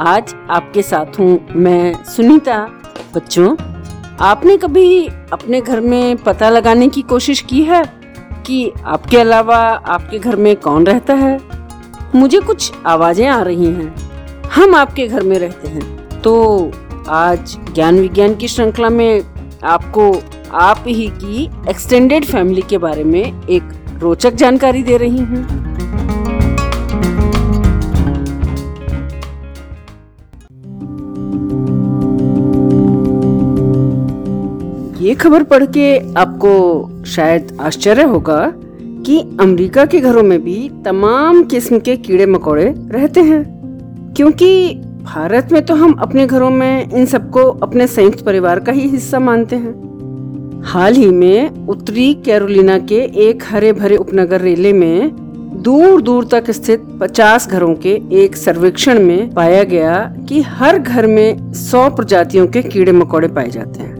आज आपके साथ हूँ मैं सुनीता। बच्चों, आपने कभी अपने घर में पता लगाने की कोशिश की है कि आपके अलावा आपके घर में कौन रहता है? मुझे कुछ आवाज़ें आ रही हैं। हम आपके घर में रहते हैं। तो आज ज्ञान विज्ञान की श्रृंखला में आपको आप ही की एक्सटेंडेड फैमिली के बारे में एक रोचक जानकारी दे रही हूँ। ये खबर पढ़ के आपको शायद आश्चर्य होगा कि अमेरिका के घरों में भी तमाम किस्म के कीड़े मकोड़े रहते हैं। क्योंकि भारत में तो हम अपने घरों में इन सबको अपने संयुक्त परिवार का ही हिस्सा मानते हैं। हाल ही में उत्तरी कैरोलिना के एक हरे भरे उपनगर रेले में दूर दूर तक स्थित 50 घरों के एक सर्वेक्षण में पाया गया कि हर घर में 100 प्रजातियों के कीड़े मकोड़े पाए जाते हैं।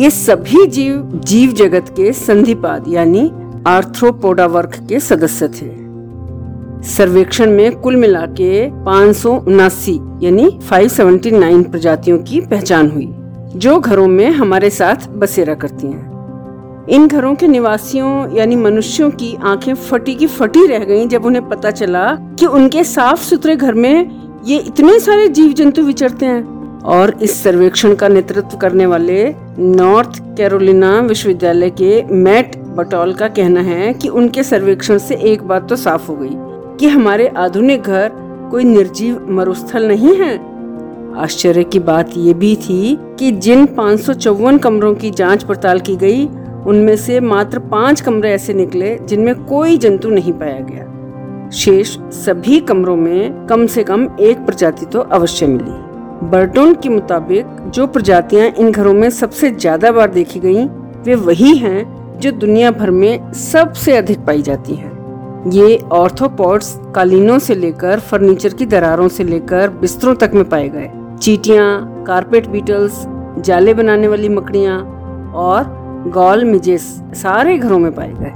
ये सभी जीव जीव जगत के संधिपाद, यानी आर्थ्रोपोडा वर्ग के सदस्य थे। सर्वेक्षण में कुल मिला के पाँच यानी 579 प्रजातियों की पहचान हुई, जो घरों में हमारे साथ बसेरा करती हैं। इन घरों के निवासियों, यानी मनुष्यों की आँखें फटी की फटी रह गईं जब उन्हें पता चला कि उनके साफ़ सुथरे घर में ये इतने सारे जीव जंतु विचरते हैं। और इस सर्वेक्षण का नेतृत्व करने वाले नॉर्थ कैरोलिना विश्वविद्यालय के मैट बटोल का कहना है कि उनके सर्वेक्षण से एक बात तो साफ़ हो गई कि हमारे आधुनिक घर कोई निर्जीव मरुस्थल नहीं है। आश्चर्य की बात ये भी थी कि जिन पाँच कमरों की जाँच पड़ताल की गई, उनमें से मात्र पाँच कमरे ऐसे निकले जिनमें कोई जंतु नहीं पाया गया। शेष सभी कमरों में कम से कम एक प्रजाति तो अवश्य मिली। बर्टोन के मुताबिक जो प्रजातियाँ इन घरों में सबसे ज़्यादा बार देखी गई वे वही हैं जो दुनिया भर में सबसे अधिक पाई जाती हैं। ये ऑर्थोपॉड्स कालीनों से लेकर फर्नीचर की दरारों से लेकर बिस्तरों तक में पाए गए। चीटियाँ, कारपेट बीटल्स, जाले बनाने वाली मकड़ियाँ और गॉल मिजेस सारे घरों में पाए गए।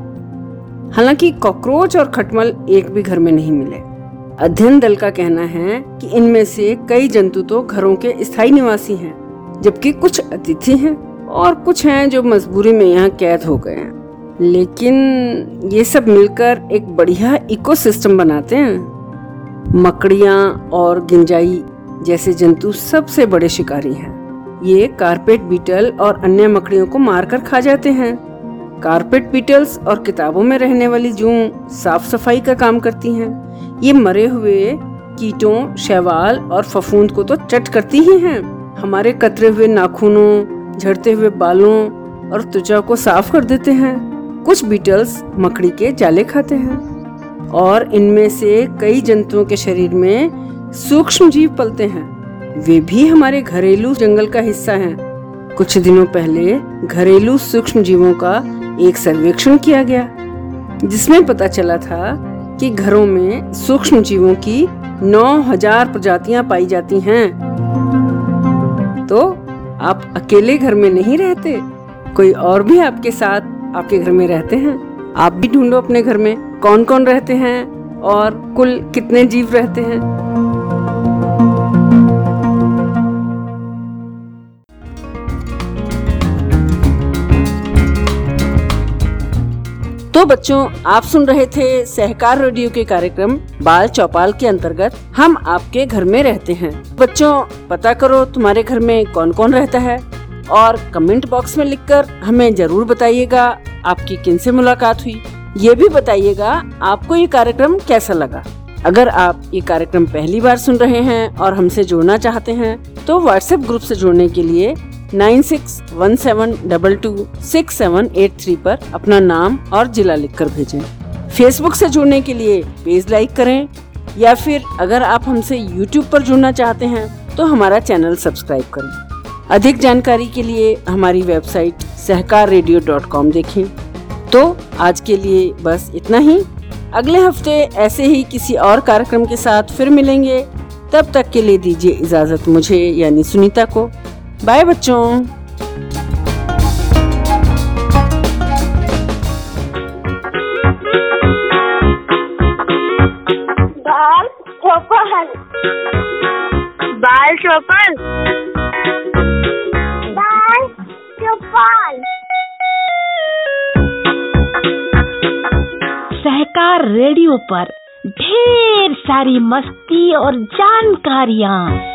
हालाँकि कॉकरोच और खटमल एक भी घर में नहीं मिले। अध्ययन दल का कहना है कि इनमें से कई जंतु तो घरों के स्थायी निवासी हैं, जबकि कुछ अतिथि हैं और कुछ हैं जो मजबूरी में यहाँ कैद हो गए हैं। लेकिन ये सब मिलकर एक बढ़िया इकोसिस्टम बनाते हैं। मकड़िया और गिंजाई जैसे जंतु सबसे बड़े शिकारी हैं। ये कारपेट बीटल और अन्य मकड़ियों को मारकर खा जाते हैं। कारपेट बीटल्स और किताबों में रहने वाली जू साफ़ सफ़ाई का काम करती हैं। ये मरे हुए कीटों, शैवाल और फफूंद को तो चट करती ही हैं। हमारे कतरे हुए नाखूनों, झड़ते हुए बालों और त्वचा को साफ़ कर देते हैं। कुछ बीटल्स मकड़ी के जाले खाते हैं। और इनमें से कई जंतुओं के शरीर में सूक्ष्म जीव पलते हैं। वे भी हमारे घरेलू जंगल का हिस्सा हैं। कुछ दिनों पहले घरेलू सूक्ष्म जीवों का एक सर्वेक्षण किया गया, जिसमें पता चला था कि घरों में सूक्ष्म जीवों की 9000 प्रजातियाँ पाई जाती हैं। तो आप अकेले घर में नहीं रहते? कोई और भी आपके साथ आपके घर में रहते हैं? आप भी ढूंढो अपने घर में कौन कौन रहते हैं और कुल कितने जीव रहते हैं? तो बच्चों, आप सुन रहे थे सहकार रेडियो के कार्यक्रम बाल चौपाल के अंतर्गत। हम आपके घर में रहते हैं। बच्चों, पता करो तुम्हारे घर में कौन कौन रहता है? और कमेंट बॉक्स में लिखकर हमें ज़रूर बताइएगा आपकी किन से मुलाकात हुई। ये भी बताइएगा आपको ये कार्यक्रम कैसा लगा। अगर आप ये कार्यक्रम पहली बार सुन रहे हैं और हमसे जुड़ना चाहते हैं तो व्हाट्सएप ग्रुप से जुड़ने के लिए nine six one seven double two six seven eight three पर अपना नाम और जिला लिखकर भेजें। फेसबुक से जुड़ने के लिए पेज लाइक करें, या फिर अगर आप हमसे यूट्यूब पर जुड़ना चाहते हैं तो हमारा चैनल सब्सक्राइब करें। अधिक जानकारी के लिए हमारी website Sahakar radio dot com देखें। तो आज के लिए बस इतना ही। अगले हफ़्ते ऐसे ही किसी और कार्यक्रम के साथ फिर मिलेंगे। तब तक के लिए दीजिए इजाज़त मुझे, यानी सुनीता को। बाय बच्चों। बाल चौपन बाल चौपन बाल चौपन सहकार रेडियो पर ढेर सारी मस्ती और जानकारियाँ।